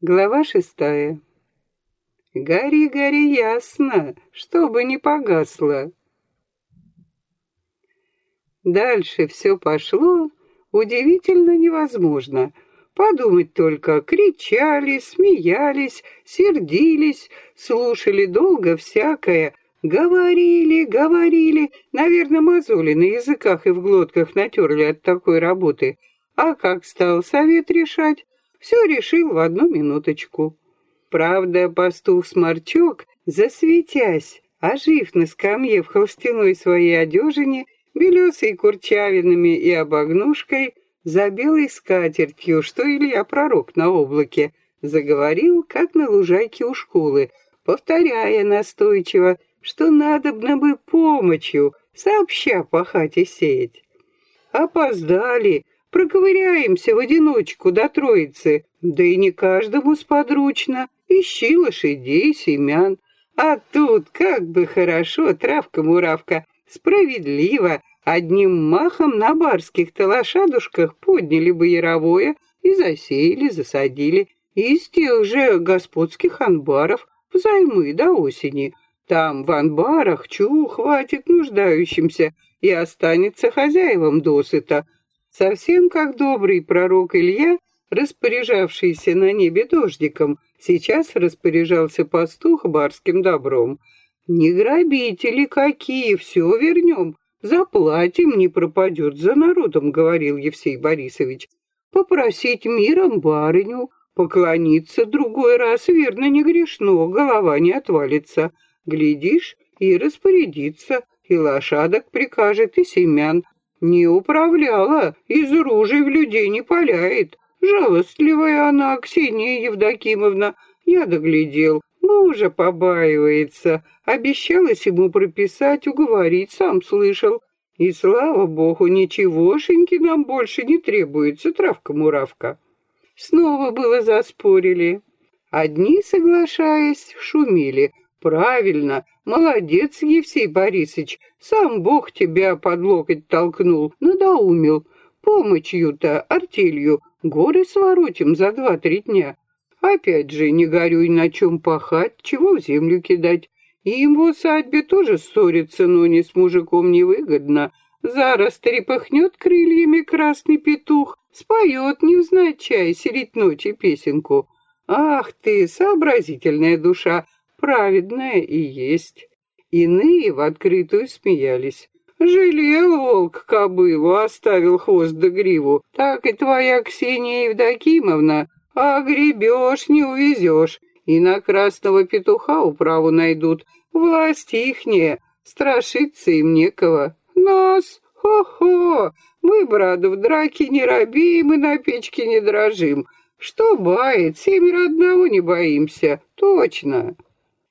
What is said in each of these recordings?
Глава шестая. Гори, гори ясно, чтобы не погасло. Дальше все пошло удивительно невозможно. Подумать только, кричали, смеялись, сердились, слушали долго всякое, говорили, говорили, наверное, мозоли на языках и в глотках натерли от такой работы. А как стал совет решать, все решил в одну минуточку. Правда, пастух-сморчок, засветясь, ожив на скамье в холстяной своей одежине, белесой курчавинами и обогнушкой, за белой скатертью, что Илья пророк на облаке, заговорил, как на лужайке у школы, повторяя настойчиво, что надобно бы помощью, сообща пахать и сеять. Опоздали, Проковыряемся в одиночку до троицы, да и не каждому сподручно. Ищи лошадей, семян. А тут как бы хорошо, травка-муравка, справедливо, одним махом на барских-то лошадушках подняли бы яровое и засеяли, засадили. Из тех же господских анбаров взаймы до осени. Там в анбарах чу хватит нуждающимся и останется хозяевам досыта, Совсем как добрый пророк Илья, распоряжавшийся на небе дождиком, сейчас распоряжался пастух барским добром. «Не грабители какие, все вернем, заплатим, не пропадет за народом», — говорил Евсей Борисович. «Попросить миром барыню, поклониться другой раз, верно, не грешно, голова не отвалится. Глядишь, и распорядиться, и лошадок прикажет, и семян, не управляла, из ружей в людей не паляет. Жалостливая она, Ксения Евдокимовна. Я доглядел, мужа побаивается. Обещалась ему прописать, уговорить, сам слышал. И, слава богу, ничегошеньки нам больше не требуется, травка-муравка. Снова было заспорили. Одни, соглашаясь, шумели, Правильно, молодец, Евсей Борисович. Сам Бог тебя под локоть толкнул, надоумил. Помощью-то, артелью, горы своротим за два-три дня. Опять же, не горюй на чем пахать, чего в землю кидать. Им в усадьбе тоже ссориться, но не с мужиком невыгодно. Зараз трепыхнет крыльями красный петух, споет невзначай средь ночи песенку. Ах ты, сообразительная душа, праведная и есть. Иные в открытую смеялись. Жалел волк кобылу, оставил хвост да гриву. Так и твоя Ксения Евдокимовна, а гребешь, не увезешь. И на красного петуха управу найдут. Власть ихняя, страшиться им некого. Нас, хо-хо, мы, брат, в драке не робеем и на печке не дрожим. Что бает, семеро одного не боимся, точно.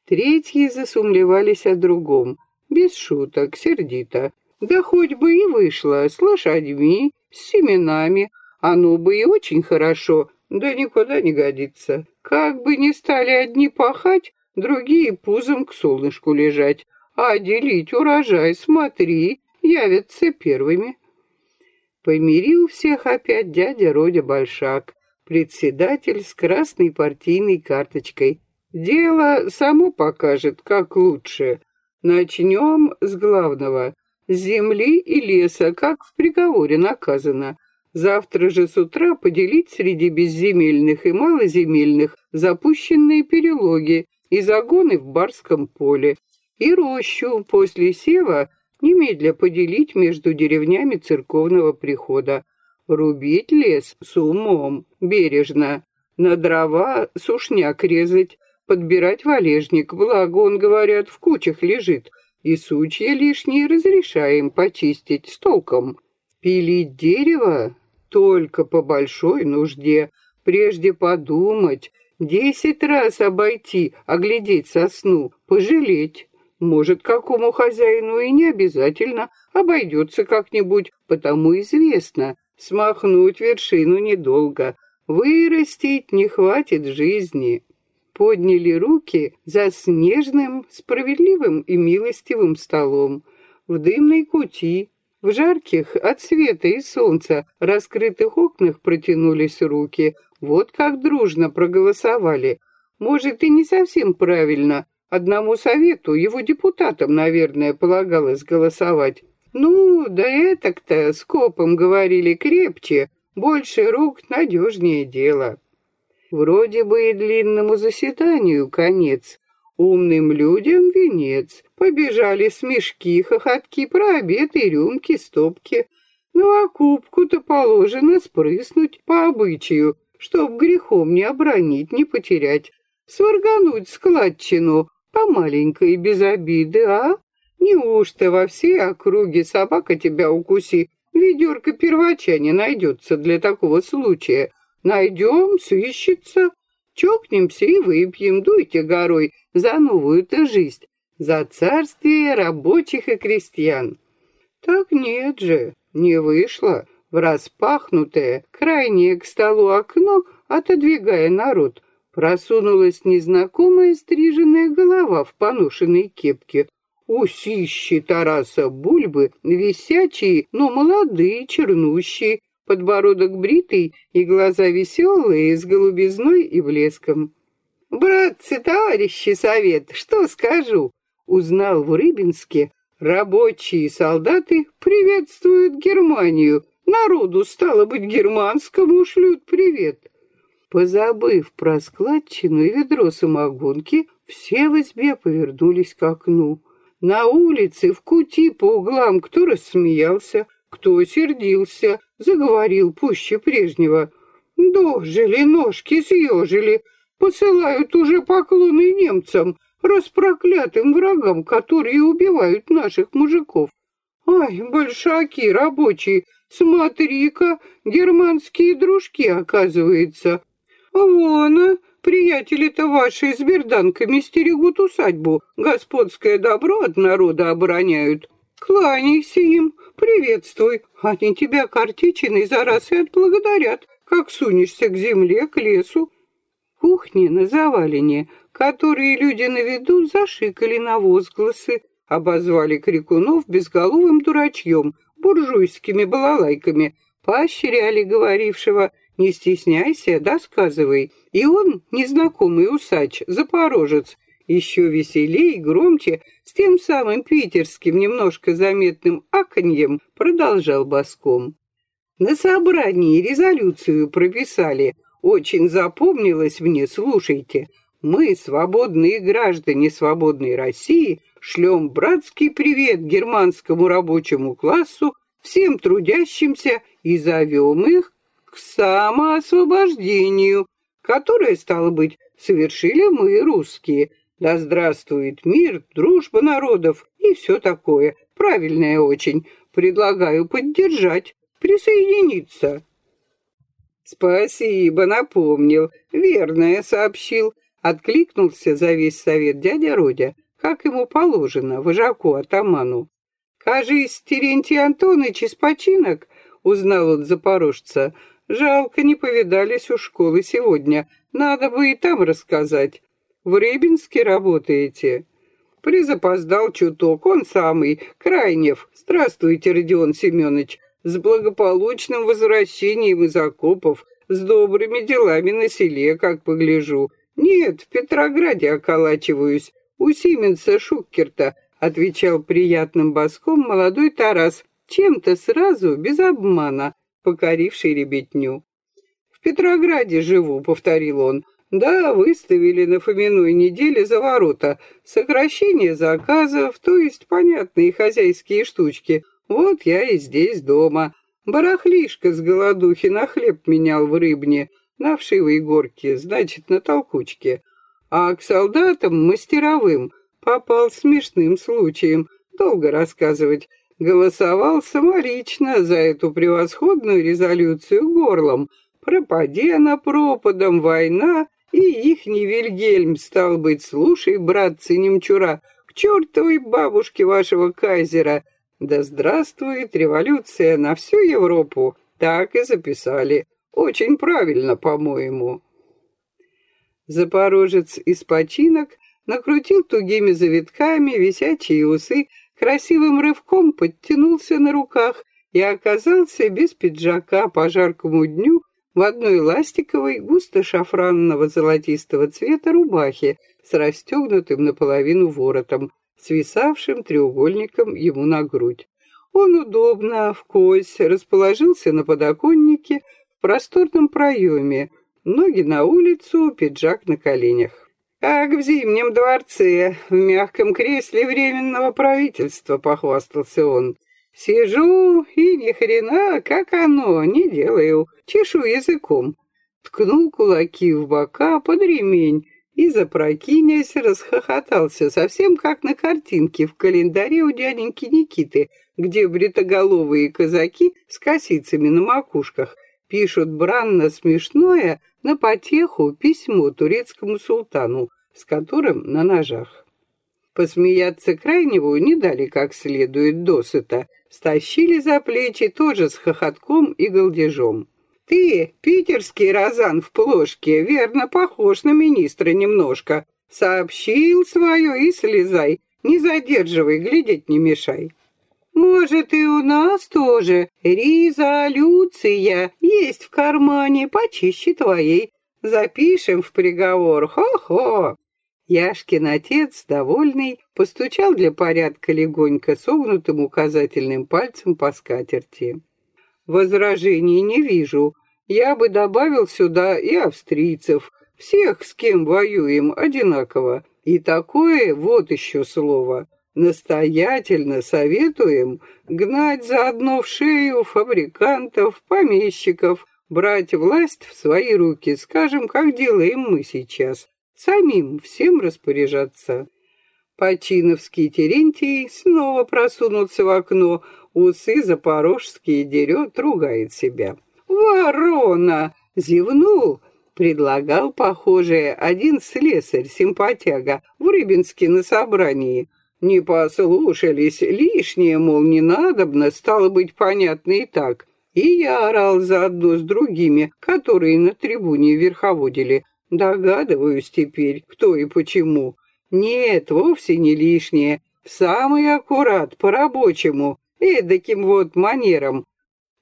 Третьи засумлевались о другом, без шуток, сердито. Да хоть бы и вышло, с лошадьми, с семенами, оно бы и очень хорошо, да никуда не годится. Как бы ни стали одни пахать, другие пузом к солнышку лежать, а делить урожай, смотри, явятся первыми. Помирил всех опять дядя Родя Большак, председатель с красной партийной карточкой, Дело само покажет, как лучше. Начнем с главного. Земли и леса, как в приговоре наказано. Завтра же с утра поделить среди безземельных и малоземельных запущенные перелоги и загоны в барском поле. И рощу после сева немедля поделить между деревнями церковного прихода. Рубить лес с умом, бережно. На дрова сушняк резать, подбирать валежник, благо он, говорят, в кучах лежит, и сучья лишние разрешаем почистить с толком. Пилить дерево только по большой нужде, прежде подумать, десять раз обойти, оглядеть сосну, пожалеть. Может, какому хозяину и не обязательно, обойдется как-нибудь, потому известно, смахнуть вершину недолго, вырастить не хватит жизни подняли руки за снежным, справедливым и милостивым столом в дымной кути, В жарких от света и солнца раскрытых окнах протянулись руки. Вот как дружно проголосовали. Может, и не совсем правильно. Одному совету, его депутатам, наверное, полагалось голосовать. Ну, да это-то скопом говорили крепче. Больше рук надежнее дело. Вроде бы и длинному заседанию конец. Умным людям венец. Побежали смешки, хохотки про обед и рюмки, стопки. Ну а кубку-то положено спрыснуть по обычаю, чтоб грехом не обронить, не потерять. Сваргануть складчину, по маленькой, без обиды, а? Неужто во всей округе собака тебя укуси? Ведерко первача не найдется для такого случая. Найдем, сыщется. Чокнемся и выпьем, дуйте горой за новую-то жизнь, за царствие рабочих и крестьян. Так нет же, не вышло. В распахнутое, крайнее к столу окно, отодвигая народ, просунулась незнакомая стриженная голова в поношенной кепке. Усищи Тараса Бульбы, висячие, но молодые, чернущие, подбородок бритый и глаза веселые, с голубизной и блеском. «Братцы, товарищи совет, что скажу?» Узнал в Рыбинске, рабочие солдаты приветствуют Германию. Народу, стало быть, германскому шлют привет. Позабыв про складчину и ведро самогонки, все в избе повернулись к окну. На улице, в кути по углам, кто рассмеялся, кто сердился, заговорил пуще прежнего. Дожили, ножки съежили, посылают уже поклоны немцам, распроклятым врагам, которые убивают наших мужиков. Ай, большаки рабочие, смотри-ка, германские дружки, оказывается. Вон, а, приятели-то ваши с берданками стерегут усадьбу, господское добро от народа обороняют. Кланяйся им, приветствуй, они тебя картичиной за раз и отблагодарят, как сунешься к земле, к лесу. Кухни на завалине, которые люди на виду зашикали на возгласы, обозвали крикунов безголовым дурачьем, буржуйскими балалайками, поощряли говорившего «не стесняйся, досказывай». И он, незнакомый усач, запорожец, еще веселее и громче, с тем самым питерским немножко заметным аканьем, продолжал боском. На собрании резолюцию прописали. Очень запомнилось мне, слушайте. Мы, свободные граждане свободной России, шлем братский привет германскому рабочему классу, всем трудящимся и зовем их к самоосвобождению, которое, стало быть, совершили мы, русские, да здравствует мир, дружба народов и все такое. Правильное очень. Предлагаю поддержать, присоединиться. Спасибо, напомнил. Верное сообщил. Откликнулся за весь совет дядя Родя, как ему положено, вожаку-атаману. «Кажись, Терентий Антоныч из починок», — узнал он запорожца. «Жалко, не повидались у школы сегодня. Надо бы и там рассказать. В Рыбинске работаете?» Призапоздал чуток, он самый, Крайнев. Здравствуйте, Родион Семенович. С благополучным возвращением из окопов, с добрыми делами на селе, как погляжу. Нет, в Петрограде околачиваюсь. У Сименса Шуккерта, отвечал приятным боском молодой Тарас, чем-то сразу, без обмана, покоривший ребятню. «В Петрограде живу», — повторил он, — да, выставили на Фоминой неделе за ворота. Сокращение заказов, то есть понятные хозяйские штучки. Вот я и здесь дома. Барахлишка с голодухи на хлеб менял в рыбне, на вшивой горке, значит, на толкучке. А к солдатам мастеровым попал смешным случаем. Долго рассказывать. Голосовал самолично за эту превосходную резолюцию горлом. Пропади она пропадом, война, и ихний Вильгельм, стал быть, слушай, братцы немчура, к чертовой бабушке вашего кайзера. Да здравствует революция на всю Европу. Так и записали. Очень правильно, по-моему. Запорожец из починок накрутил тугими завитками висячие усы, красивым рывком подтянулся на руках и оказался без пиджака по жаркому дню в одной ластиковой, густо шафранного золотистого цвета рубахе с расстегнутым наполовину воротом, свисавшим треугольником ему на грудь. Он удобно, в кость, расположился на подоконнике в просторном проеме, ноги на улицу, пиджак на коленях. «Как в Зимнем дворце, в мягком кресле временного правительства», — похвастался он. «Сижу и ни хрена, как оно, не делаю, чешу языком». Ткнул кулаки в бока под ремень и, запрокинясь, расхохотался, совсем как на картинке в календаре у дяденьки Никиты, где бритоголовые казаки с косицами на макушках пишут бранно смешное на потеху письмо турецкому султану, с которым на ножах. Посмеяться крайнего не дали как следует досыта, стащили за плечи тоже с хохотком и голдежом. «Ты, питерский розан в плошке, верно похож на министра немножко. Сообщил свое и слезай, не задерживай, глядеть не мешай». Может, и у нас тоже резолюция есть в кармане почище твоей. Запишем в приговор, хо-хо. Яшкин отец, довольный, постучал для порядка легонько согнутым указательным пальцем по скатерти. Возражений не вижу. Я бы добавил сюда и австрийцев, всех, с кем воюем, одинаково. И такое вот еще слово настоятельно советуем гнать заодно в шею фабрикантов, помещиков, брать власть в свои руки, скажем, как делаем мы сейчас, самим всем распоряжаться. Починовский Терентий снова просунулся в окно, усы запорожские дерет, ругает себя. «Ворона!» — зевнул, предлагал, похоже, один слесарь-симпатяга в Рыбинске на собрании. Не послушались, лишнее, мол, не надобно, стало быть понятно и так. И я орал заодно с другими, которые на трибуне верховодили. Догадываюсь теперь, кто и почему. Нет, вовсе не лишнее. В самый аккурат, по-рабочему, эдаким вот манером.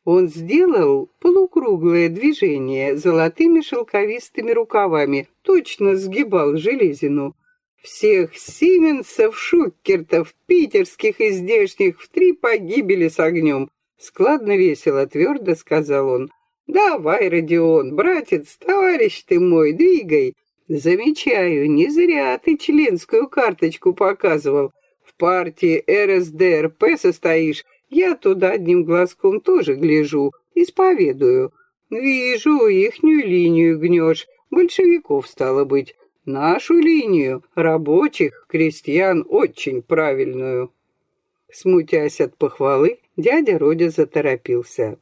Он сделал полукруглое движение золотыми шелковистыми рукавами, точно сгибал железину. Всех Сименсов, Шуккертов, питерских и здешних в три погибели с огнем. Складно весело, твердо сказал он. Давай, Родион, братец, товарищ ты мой, двигай. Замечаю, не зря ты членскую карточку показывал. В партии РСДРП состоишь, я туда одним глазком тоже гляжу, исповедую. Вижу, ихнюю линию гнешь, большевиков стало быть. Нашу линию, рабочих, крестьян, очень правильную. Смутясь от похвалы, дядя Родя заторопился.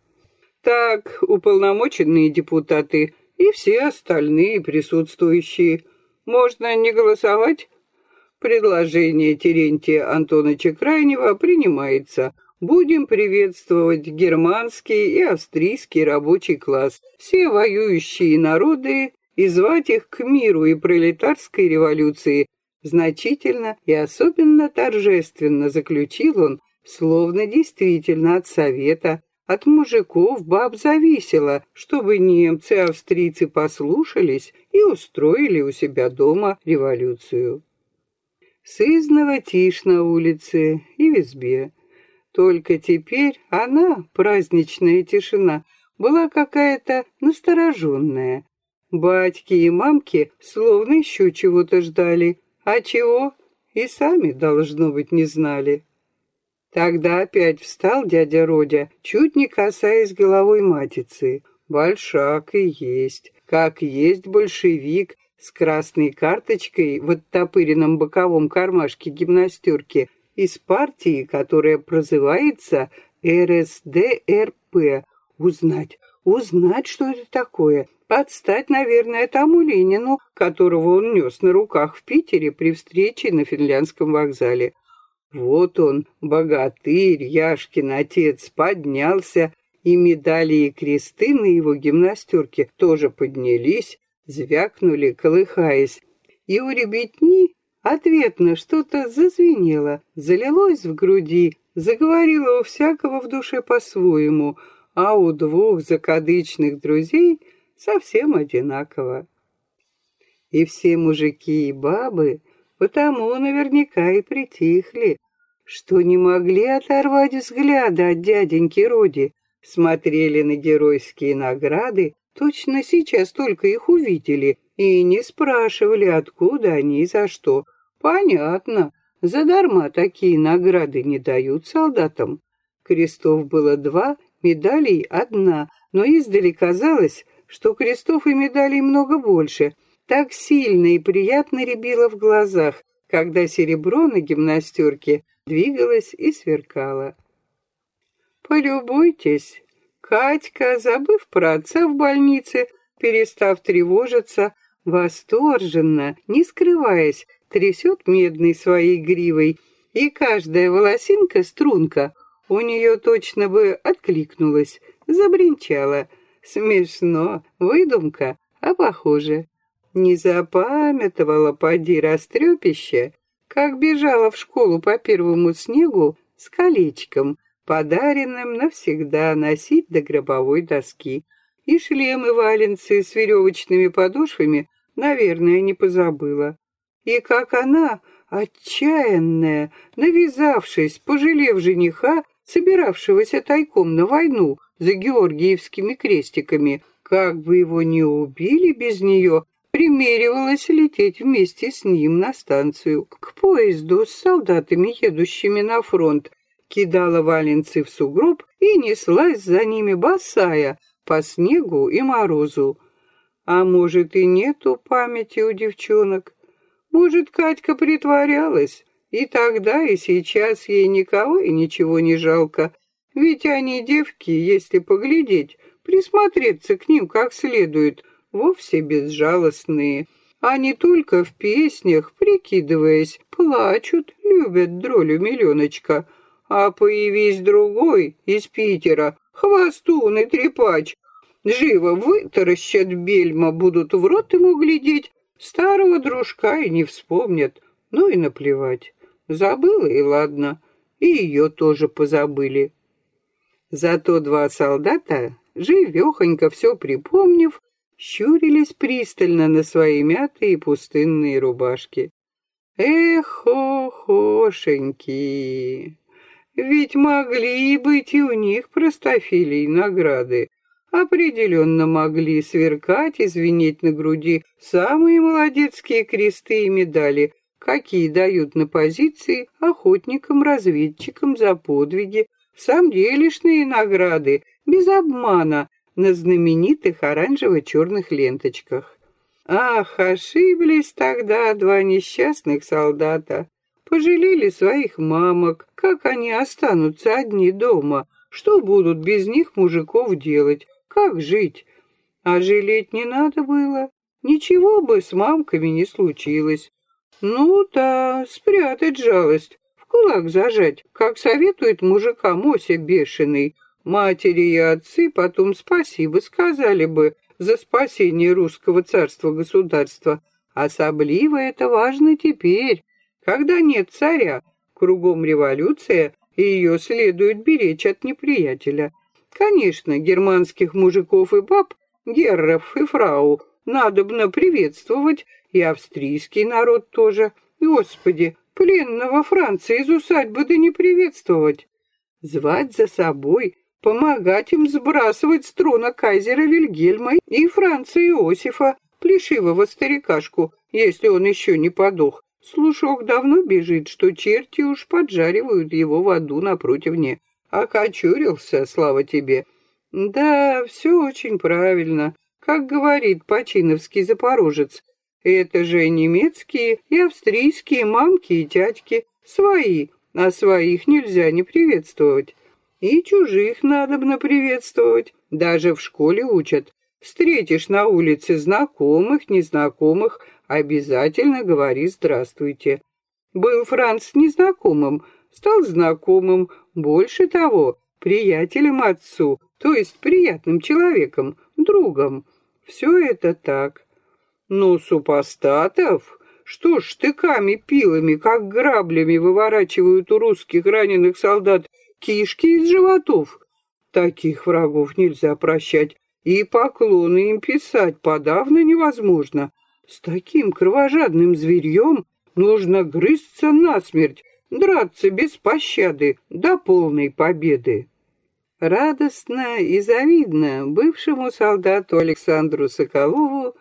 Так, уполномоченные депутаты и все остальные присутствующие, можно не голосовать? Предложение Терентия Антоновича Крайнего принимается. Будем приветствовать германский и австрийский рабочий класс, все воюющие народы и звать их к миру и пролетарской революции, значительно и особенно торжественно заключил он, словно действительно от совета, от мужиков баб зависело, чтобы немцы австрийцы послушались и устроили у себя дома революцию. Сызново тишь на улице и в избе. Только теперь она, праздничная тишина, была какая-то настороженная, Батьки и мамки словно еще чего-то ждали, а чего и сами, должно быть, не знали. Тогда опять встал дядя Родя, чуть не касаясь головой матицы. Большак и есть, как есть большевик с красной карточкой в оттопыренном боковом кармашке гимнастерки из партии, которая прозывается РСДРП. Узнать, узнать, что это такое, Подстать, наверное, тому Ленину, которого он нес на руках в Питере при встрече на финляндском вокзале. Вот он, богатырь, Яшкин отец, поднялся, и медали и кресты на его гимнастерке тоже поднялись, звякнули, колыхаясь. И у ребятни Ответно что-то зазвенело, залилось в груди, заговорило у всякого в душе по-своему, а у двух закадычных друзей совсем одинаково. И все мужики и бабы потому наверняка и притихли, что не могли оторвать взгляда от дяденьки Роди, смотрели на геройские награды, точно сейчас только их увидели, и не спрашивали, откуда они и за что. Понятно, задарма такие награды не дают солдатам. Крестов было два, медалей одна, но издали казалось, что крестов и медалей много больше. Так сильно и приятно рябило в глазах, когда серебро на гимнастерке двигалось и сверкало. Полюбуйтесь, Катька, забыв про отца в больнице, перестав тревожиться, восторженно, не скрываясь, трясет медной своей гривой, и каждая волосинка-струнка у нее точно бы откликнулась, забринчала. Смешно, выдумка, а похоже. Не запамятовала поди растрепище, как бежала в школу по первому снегу с колечком, подаренным навсегда носить до гробовой доски. И шлемы-валенцы с веревочными подошвами, наверное, не позабыла. И как она, отчаянная, навязавшись, пожалев жениха, собиравшегося тайком на войну за георгиевскими крестиками, как бы его не убили без нее, примеривалась лететь вместе с ним на станцию, к поезду с солдатами, едущими на фронт, кидала валенцы в сугроб и неслась за ними босая по снегу и морозу. А может, и нету памяти у девчонок? Может, Катька притворялась, и тогда, и сейчас ей никого и ничего не жалко. Ведь они девки, если поглядеть, присмотреться к ним как следует, вовсе безжалостные. Они только в песнях, прикидываясь, плачут, любят дролю миллионочка. А появись другой из Питера, хвостун и трепач, живо вытаращат бельма, будут в рот ему глядеть, старого дружка и не вспомнят. Ну и наплевать. Забыла и ладно, и ее тоже позабыли. Зато два солдата, живехонько все припомнив, щурились пристально на свои мятые пустынные рубашки. Эх, охошеньки! Ведь могли быть и у них простофилей награды. Определенно могли сверкать и звенеть на груди самые молодецкие кресты и медали, какие дают на позиции охотникам-разведчикам за подвиги, в самом награды, без обмана, на знаменитых оранжево-черных ленточках. Ах, ошиблись тогда два несчастных солдата. Пожалели своих мамок, как они останутся одни дома, что будут без них мужиков делать, как жить. А жалеть не надо было, ничего бы с мамками не случилось. Ну да, спрятать жалость, в кулак зажать, как советует мужика Мося бешеный. Матери и отцы потом спасибо сказали бы за спасение русского царства-государства. Особливо это важно теперь, когда нет царя, кругом революция, и ее следует беречь от неприятеля. Конечно, германских мужиков и баб, герров и фрау, надобно приветствовать, и австрийский народ тоже. Господи, пленного Франции из усадьбы да не приветствовать. Звать за собой, помогать им сбрасывать с трона кайзера Вильгельма и Франца Иосифа, плешивого старикашку, если он еще не подох, Слушок давно бежит, что черти уж поджаривают его в аду напротив не. Окочурился, слава тебе. Да, все очень правильно. Как говорит починовский запорожец, это же немецкие и австрийские мамки и тятьки, свои, а своих нельзя не приветствовать. И чужих надобно приветствовать, даже в школе учат. Встретишь на улице знакомых, незнакомых, обязательно говори «здравствуйте». Был Франц незнакомым, стал знакомым, больше того, приятелем отцу, то есть приятным человеком, другом. Все это так. Но супостатов, Что штыками, пилами, как граблями выворачивают у русских раненых солдат кишки из животов? Таких врагов нельзя прощать, и поклоны им писать подавно невозможно. С таким кровожадным зверьем нужно грызться насмерть, драться без пощады до полной победы. Радостно и завидно бывшему солдату Александру Соколову,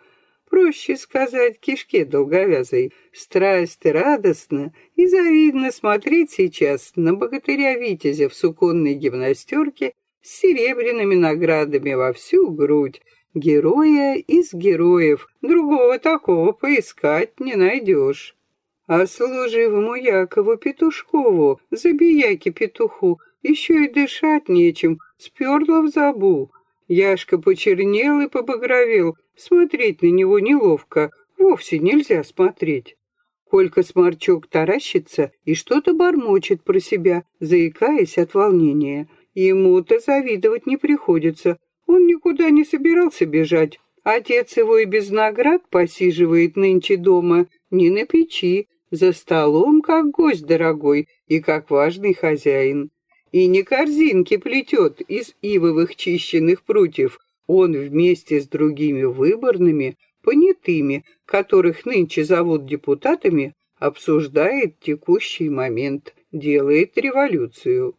проще сказать, кишке долговязой, страсть радостно и завидно смотреть сейчас на богатыря Витязя в суконной гимнастерке с серебряными наградами во всю грудь, героя из героев, другого такого поискать не найдешь. А служивому Якову Петушкову, забияке петуху, еще и дышать нечем, сперло в забу. Яшка почернел и побагровел, смотреть на него неловко, вовсе нельзя смотреть. Колька Сморчок таращится и что-то бормочет про себя, заикаясь от волнения. Ему-то завидовать не приходится, он никуда не собирался бежать. Отец его и без наград посиживает нынче дома, не на печи, за столом, как гость дорогой и как важный хозяин. И не корзинки плетет из ивовых чищенных прутьев, он вместе с другими выборными, понятыми, которых нынче зовут депутатами, обсуждает текущий момент, делает революцию.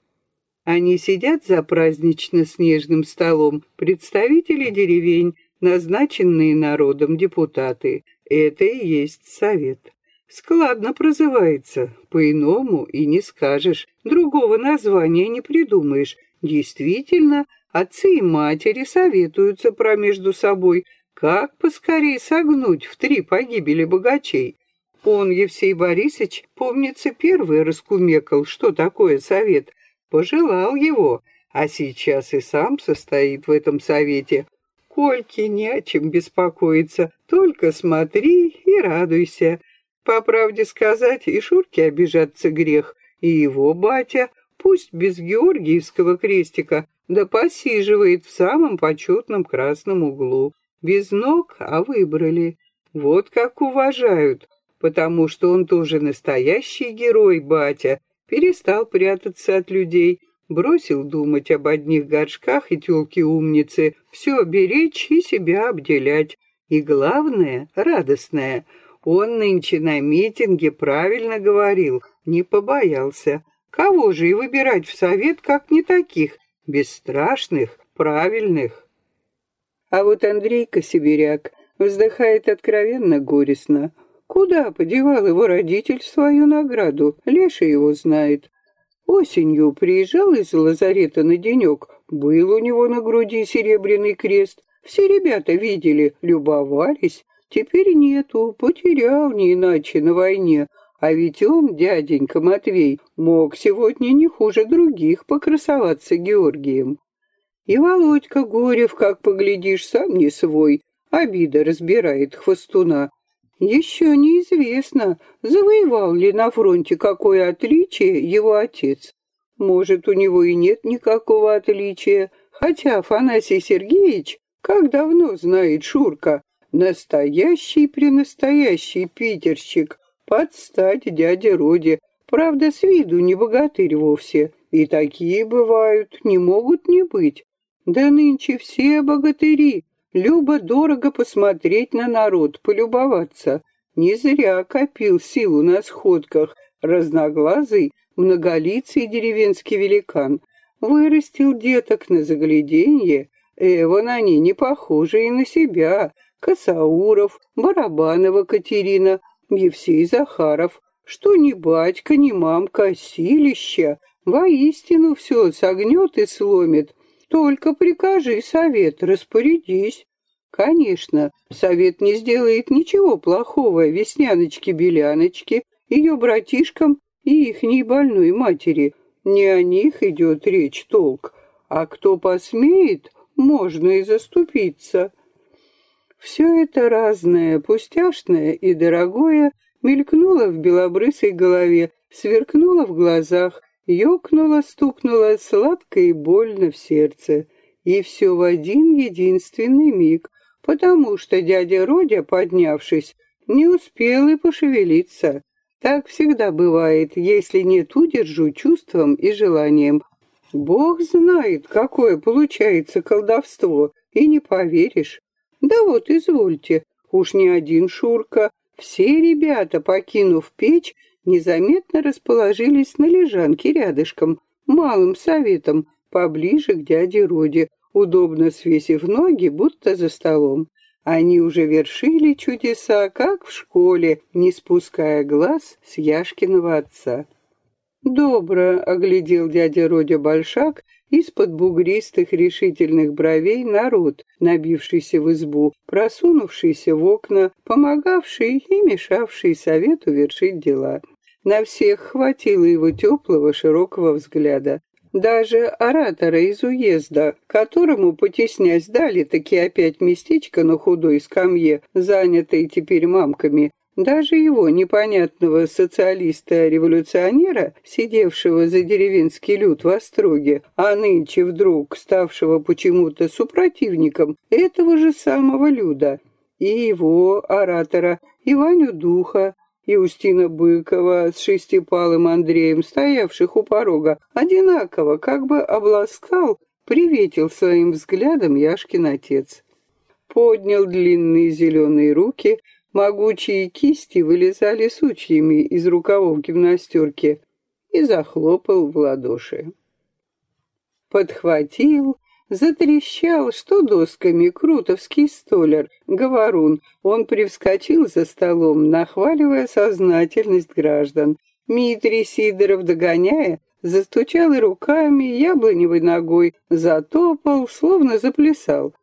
Они сидят за празднично-снежным столом, представители деревень, назначенные народом депутаты. Это и есть совет. Складно прозывается, по-иному и не скажешь, другого названия не придумаешь. Действительно, отцы и матери советуются про между собой, как поскорей согнуть в три погибели богачей. Он, Евсей Борисович, помнится, первый раскумекал, что такое совет, пожелал его, а сейчас и сам состоит в этом совете. Кольке не о чем беспокоиться, только смотри и радуйся. По правде сказать, и Шурке обижаться грех, и его батя, пусть без георгиевского крестика, да посиживает в самом почетном красном углу. Без ног, а выбрали. Вот как уважают, потому что он тоже настоящий герой, батя. Перестал прятаться от людей, бросил думать об одних горшках и тёлке-умнице, все беречь и себя обделять. И главное, радостное — он нынче на митинге правильно говорил, не побоялся. Кого же и выбирать в совет, как не таких, бесстрашных, правильных? А вот Андрейка Сибиряк вздыхает откровенно горестно. Куда подевал его родитель свою награду, Леша его знает. Осенью приезжал из лазарета на денек, был у него на груди серебряный крест. Все ребята видели, любовались, Теперь нету, потерял не иначе на войне. А ведь он, дяденька Матвей, мог сегодня не хуже других покрасоваться Георгием. И Володька Горев, как поглядишь, сам не свой, обида разбирает хвостуна. Еще неизвестно, завоевал ли на фронте какое отличие его отец. Может, у него и нет никакого отличия, хотя Афанасий Сергеевич, как давно знает Шурка, Настоящий-пренастоящий питерщик, под стать дяде Роде. Правда, с виду не богатырь вовсе. И такие бывают, не могут не быть. Да нынче все богатыри. Любо-дорого посмотреть на народ, полюбоваться. Не зря копил силу на сходках. Разноглазый, многолицый деревенский великан. Вырастил деток на загляденье. Эван они не похожи и на себя. Косауров, Барабанова Катерина, Евсей Захаров, что ни батька, ни мамка, силища, воистину все согнет и сломит. Только прикажи, совет, распорядись. Конечно, совет не сделает ничего плохого Весняночке-Беляночке, ее братишкам и ихней больной матери. Не о них идет речь толк, а кто посмеет, можно и заступиться. Все это разное, пустяшное и дорогое мелькнуло в белобрысой голове, сверкнуло в глазах, ёкнуло, стукнуло сладко и больно в сердце. И все в один единственный миг, потому что дядя Родя, поднявшись, Не успел и пошевелиться. Так всегда бывает, если нет удержу чувством и желанием. Бог знает, какое получается колдовство, и не поверишь. Да вот, извольте, уж не один Шурка. Все ребята, покинув печь, незаметно расположились на лежанке рядышком, малым советом, поближе к дяде Роде, удобно свесив ноги, будто за столом. Они уже вершили чудеса, как в школе, не спуская глаз с Яшкиного отца. «Добро», — оглядел дядя Родя Большак из-под бугристых решительных бровей народ, набившийся в избу, просунувшийся в окна, помогавший и мешавший совету вершить дела. На всех хватило его теплого широкого взгляда. Даже оратора из уезда, которому, потеснясь, дали таки опять местечко на худой скамье, занятой теперь мамками, даже его непонятного социалиста-революционера, сидевшего за деревенский люд в Остроге, а нынче вдруг ставшего почему-то супротивником этого же самого люда, и его, оратора, и Ваню Духа, и Устина Быкова с шестипалым Андреем, стоявших у порога, одинаково, как бы обласкал, приветил своим взглядом Яшкин отец. Поднял длинные зеленые руки, могучие кисти вылезали сучьями из рукавов гимнастерки и захлопал в ладоши. Подхватил, Затрещал, что досками, крутовский столяр, говорун. Он привскочил за столом, нахваливая сознательность граждан. Митрий Сидоров, догоняя, застучал руками, яблоневой ногой, затопал, словно заплясал.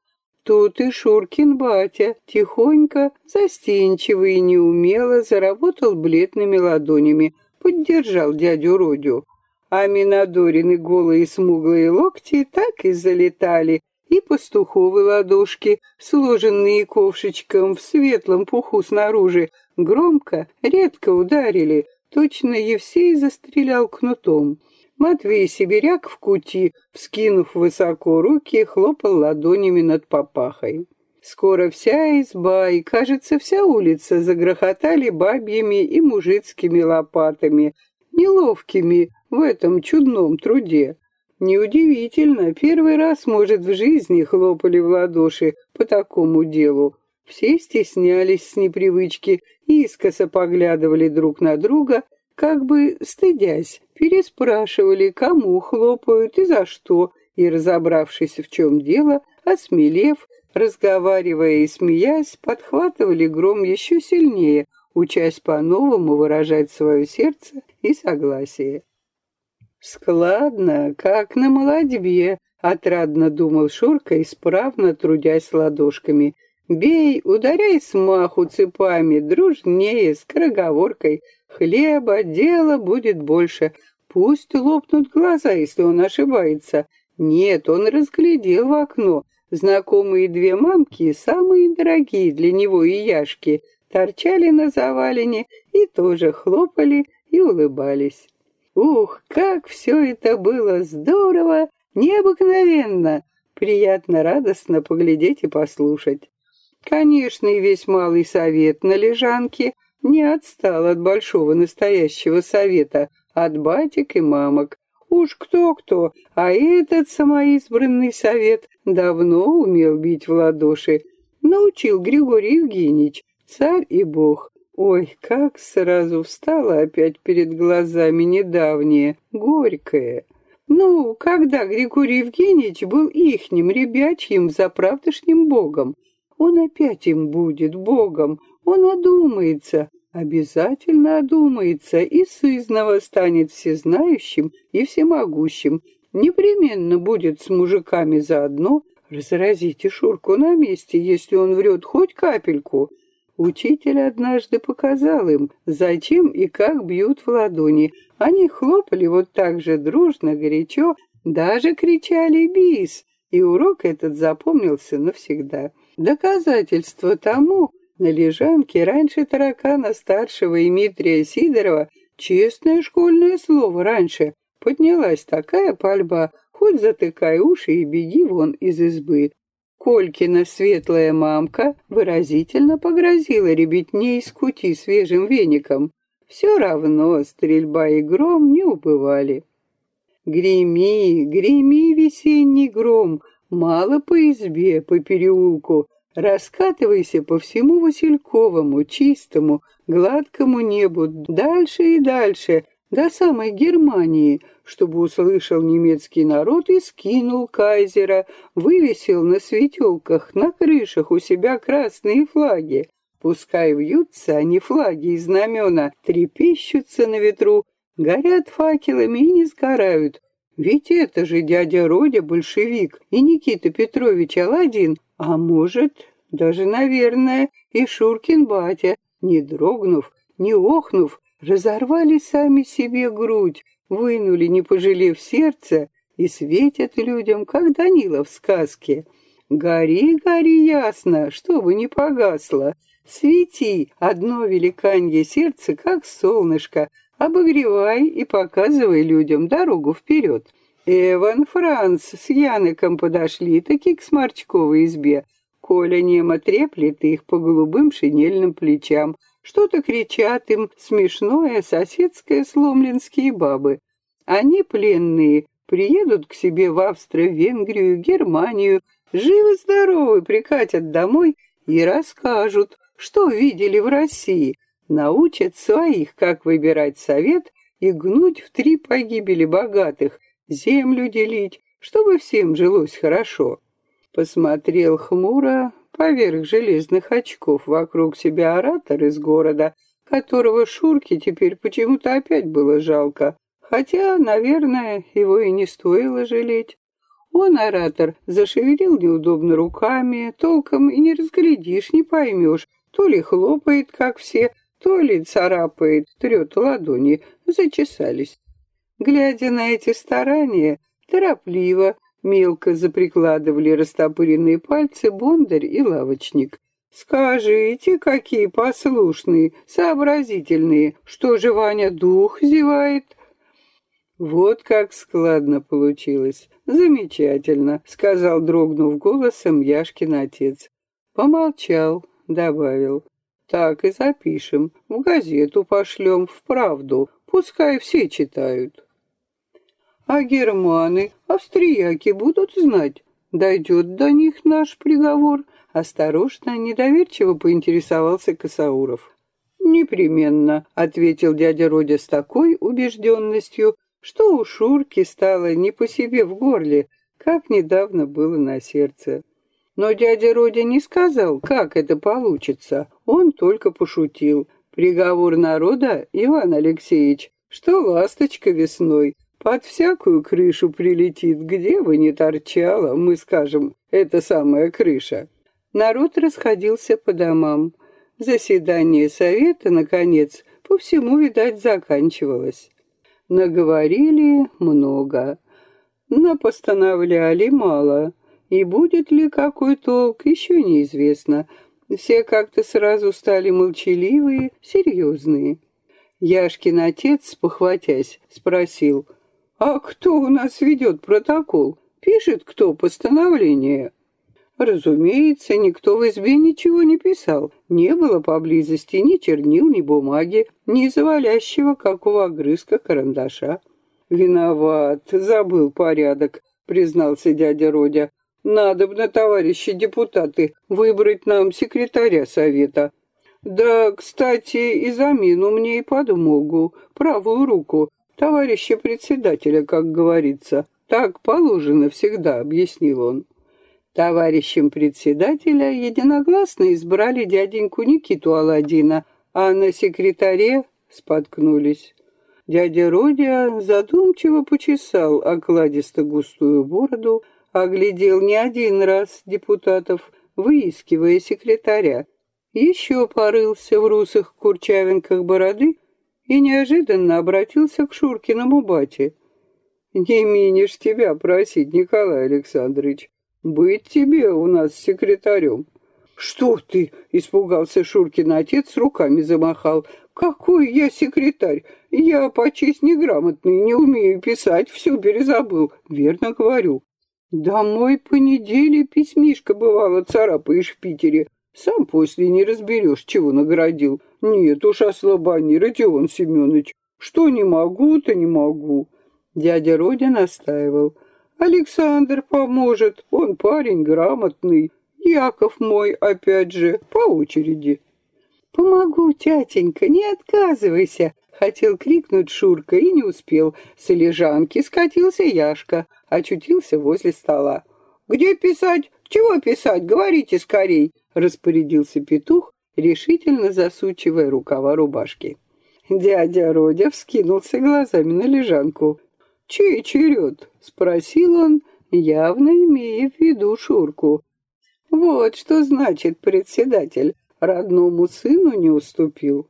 Тут и Шуркин батя, тихонько, застенчиво и неумело заработал бледными ладонями, поддержал дядю Родю а Минадорины голые смуглые локти так и залетали, и пастуховы ладошки, сложенные ковшичком в светлом пуху снаружи, громко, редко ударили, точно Евсей застрелял кнутом. Матвей Сибиряк в кути, вскинув высоко руки, хлопал ладонями над папахой. Скоро вся изба и, кажется, вся улица загрохотали бабьими и мужицкими лопатами, неловкими в этом чудном труде. Неудивительно, первый раз, может, в жизни хлопали в ладоши по такому делу. Все стеснялись с непривычки искоса поглядывали друг на друга, как бы стыдясь, переспрашивали, кому хлопают и за что, и, разобравшись, в чем дело, осмелев, разговаривая и смеясь, подхватывали гром еще сильнее, учась по-новому выражать свое сердце и согласие. «Складно, как на молодьбе», — отрадно думал Шурка, исправно трудясь ладошками. «Бей, ударяй смаху цепами, дружнее, скороговоркой. Хлеба, дела будет больше. Пусть лопнут глаза, если он ошибается. Нет, он разглядел в окно. Знакомые две мамки, самые дорогие для него и Яшки, торчали на завалине и тоже хлопали и улыбались. Ух, как все это было здорово, необыкновенно, приятно, радостно поглядеть и послушать. Конечно, и весь малый совет на лежанке не отстал от большого настоящего совета, от батик и мамок. Уж кто-кто, а этот самоизбранный совет давно умел бить в ладоши. Научил Григорий Евгеньевич, царь и бог. Ой, как сразу встало опять перед глазами недавнее, горькое. Ну, когда Григорий Евгеньевич был ихним ребячьим заправдошним богом, он опять им будет богом, он одумается, обязательно одумается и сызново станет всезнающим и всемогущим, непременно будет с мужиками заодно, разразите Шурку на месте, если он врет хоть капельку, Учитель однажды показал им, зачем и как бьют в ладони. Они хлопали вот так же дружно, горячо, даже кричали «Бис!» И урок этот запомнился навсегда. Доказательство тому, на лежанке раньше таракана старшего Дмитрия Сидорова, честное школьное слово раньше, поднялась такая пальба, хоть затыкай уши и беги вон из избы. Колькина светлая мамка выразительно погрозила ребятне из кути свежим веником. Все равно стрельба и гром не убывали. Греми, греми, весенний гром, мало по избе, по переулку, раскатывайся по всему Васильковому, чистому, гладкому небу, дальше и дальше, до самой Германии, чтобы услышал немецкий народ и скинул кайзера, вывесил на светелках, на крышах у себя красные флаги. Пускай вьются они флаги и знамена, трепещутся на ветру, горят факелами и не сгорают. Ведь это же дядя Родя большевик и Никита Петрович Аладдин, а может, даже, наверное, и Шуркин батя, не дрогнув, не охнув, разорвали сами себе грудь, вынули, не пожалев сердца, и светят людям, как Данила в сказке. Гори, гори ясно, чтобы не погасло. Свети, одно великанье сердце, как солнышко, обогревай и показывай людям дорогу вперед. Эван Франц с Яныком подошли таки к Сморчковой избе. Коля немо треплет их по голубым шинельным плечам, что-то кричат им смешное соседское сломленские бабы. Они, пленные, приедут к себе в Австро-Венгрию, Германию, живы-здоровы прикатят домой и расскажут, что видели в России, научат своих, как выбирать совет и гнуть в три погибели богатых, землю делить, чтобы всем жилось хорошо. Посмотрел хмуро поверх железных очков вокруг себя оратор из города, которого Шурке теперь почему-то опять было жалко, хотя, наверное, его и не стоило жалеть. Он, оратор, зашевелил неудобно руками, толком и не разглядишь, не поймешь, то ли хлопает, как все, то ли царапает, трет ладони, зачесались. Глядя на эти старания, торопливо, Мелко заприкладывали растопыренные пальцы бондарь и лавочник. «Скажите, какие послушные, сообразительные, что же Ваня дух зевает?» Вот как складно получилось. Замечательно, сказал, дрогнув голосом, Яшкин отец. Помолчал, добавил. Так и запишем, в газету пошлем, в правду, пускай все читают. А германы, австрияки будут знать, дойдет до них наш приговор. Осторожно, недоверчиво поинтересовался Косауров. «Непременно», — ответил дядя Родя с такой убежденностью, что у Шурки стало не по себе в горле, как недавно было на сердце. Но дядя Родя не сказал, как это получится, он только пошутил. Приговор народа, Иван Алексеевич, что ласточка весной, под всякую крышу прилетит, где бы ни торчала, мы скажем, эта самая крыша. Народ расходился по домам. Заседание совета, наконец, по всему, видать, заканчивалось. Наговорили много, напостановляли мало, и будет ли какой толк, еще неизвестно. Все как-то сразу стали молчаливые, серьезные. Яшкин отец, похватясь, спросил — а кто у нас ведет протокол? Пишет кто постановление? Разумеется, никто в избе ничего не писал. Не было поблизости ни чернил, ни бумаги, ни завалящего какого огрызка карандаша. «Виноват, забыл порядок», — признался дядя Родя. «Надо бы на товарищи депутаты выбрать нам секретаря совета. Да, кстати, и замину мне и подмогу, правую руку товарища председателя, как говорится. Так положено всегда, объяснил он. Товарищем председателя единогласно избрали дяденьку Никиту Аладдина, а на секретаре споткнулись. Дядя Родя задумчиво почесал окладисто густую бороду, оглядел не один раз депутатов, выискивая секретаря. Еще порылся в русых курчавинках бороды и неожиданно обратился к Шуркиному бате. «Не минишь тебя просить, Николай Александрович, быть тебе у нас секретарем». «Что ты?» — испугался Шуркин отец, руками замахал. «Какой я секретарь? Я почесть неграмотный, не умею писать, все перезабыл. Верно говорю. Домой по неделе письмишко бывало царапаешь в Питере. Сам после не разберешь, чего наградил. Нет уж, ослабани, Родион Семенович. Что не могу, то не могу. Дядя Родя настаивал. Александр поможет, он парень грамотный. Яков мой, опять же, по очереди. «Помогу, тятенька, не отказывайся!» Хотел крикнуть Шурка и не успел. С лежанки скатился Яшка, очутился возле стола. «Где писать? Чего писать? Говорите скорей!» Распорядился петух, решительно засучивая рукава рубашки. Дядя Родя вскинулся глазами на лежанку. «Чей черед?» — спросил он, явно имея в виду Шурку. «Вот что значит председатель родному сыну не уступил.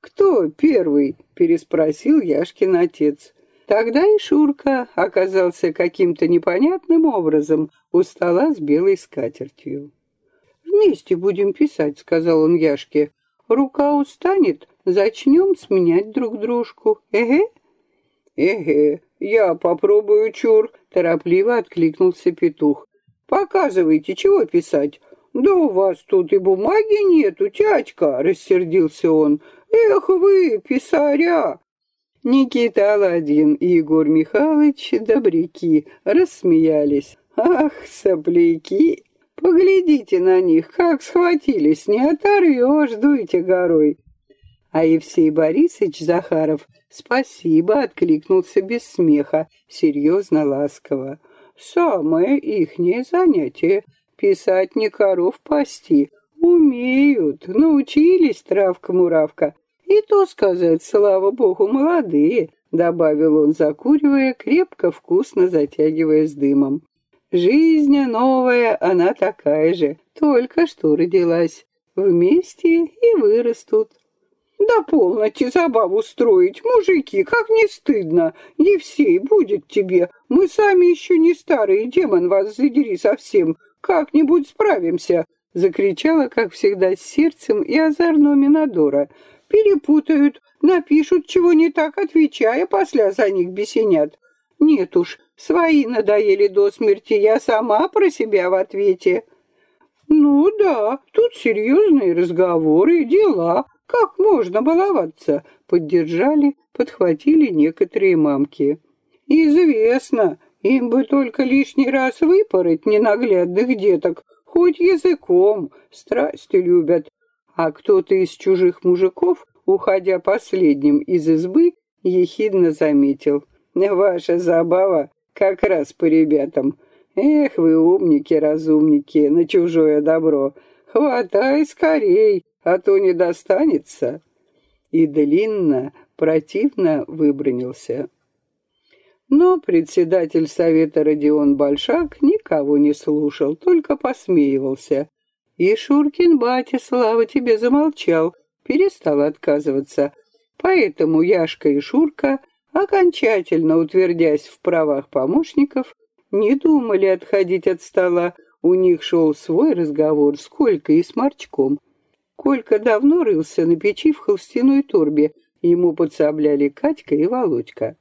«Кто первый?» — переспросил Яшкин отец. Тогда и Шурка оказался каким-то непонятным образом у стола с белой скатертью. «Вместе будем писать», — сказал он Яшке. «Рука устанет, зачнем сменять друг дружку. Эге?» «Эге, я попробую, чур», — торопливо откликнулся петух. «Показывайте, чего писать. «Да у вас тут и бумаги нету, тятька!» — рассердился он. «Эх вы, писаря!» Никита Аладдин и Егор Михайлович, добряки, рассмеялись. «Ах, сопляки! Поглядите на них, как схватились, не оторвешь, дуйте горой!» А Евсей Борисович Захаров «Спасибо», — откликнулся без смеха, серьезно ласково. «Самое ихнее занятие Писать не коров пасти. Умеют, научились травка-муравка. И то сказать, слава богу, молодые, добавил он, закуривая, крепко, вкусно затягиваясь дымом. Жизнь новая, она такая же, только что родилась. Вместе и вырастут. Да полноте забаву строить, мужики, как не стыдно. Евсей, будет тебе. Мы сами еще не старые, демон вас задери совсем. Как-нибудь справимся!» — закричала, как всегда, с сердцем и озорно Минадора. «Перепутают, напишут, чего не так, отвечая, после за них бесенят. Нет уж, свои надоели до смерти, я сама про себя в ответе». «Ну да, тут серьезные разговоры, дела. Как можно баловаться?» Поддержали, подхватили некоторые мамки. «Известно, им бы только лишний раз выпороть ненаглядных деток, хоть языком, страсти любят. А кто-то из чужих мужиков, уходя последним из избы, ехидно заметил. Ваша забава как раз по ребятам. Эх вы умники-разумники, на чужое добро. Хватай скорей, а то не достанется. И длинно, противно выбронился. Но председатель совета Родион Большак никого не слушал, только посмеивался. И Шуркин батя, слава тебе, замолчал, перестал отказываться. Поэтому Яшка и Шурка, окончательно утвердясь в правах помощников, не думали отходить от стола. У них шел свой разговор с Колькой и с Марчком. Колька давно рылся на печи в холстяной торбе, ему подсобляли Катька и Володька.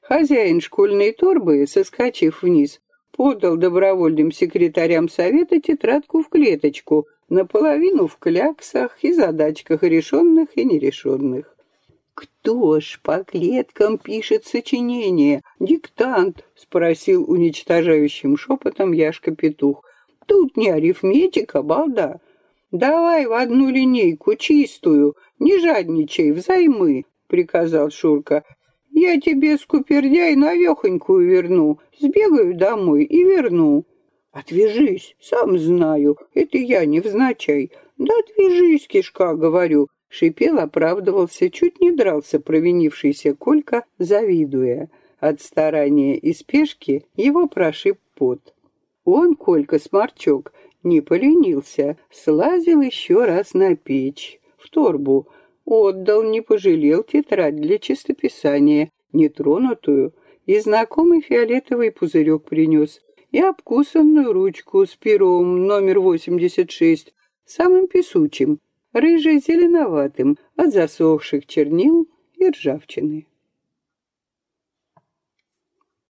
Хозяин школьной торбы, соскочив вниз, подал добровольным секретарям совета тетрадку в клеточку, наполовину в кляксах и задачках решенных и нерешенных. «Кто ж по клеткам пишет сочинение? Диктант?» — спросил уничтожающим шепотом Яшка-петух. «Тут не арифметика, балда. Давай в одну линейку чистую, не жадничай, взаймы», — приказал Шурка. Я тебе, скупердяй, навехонькую верну, сбегаю домой и верну. Отвяжись, сам знаю, это я невзначай. Да отвяжись, кишка, говорю. Шипел, оправдывался, чуть не дрался провинившийся Колька, завидуя. От старания и спешки его прошиб пот. Он, Колька Сморчок, не поленился, слазил еще раз на печь, в торбу, Отдал, не пожалел тетрадь для чистописания, нетронутую, и знакомый фиолетовый пузырек принес, и обкусанную ручку с пером номер 86, самым песучим, рыже-зеленоватым, от засохших чернил и ржавчины.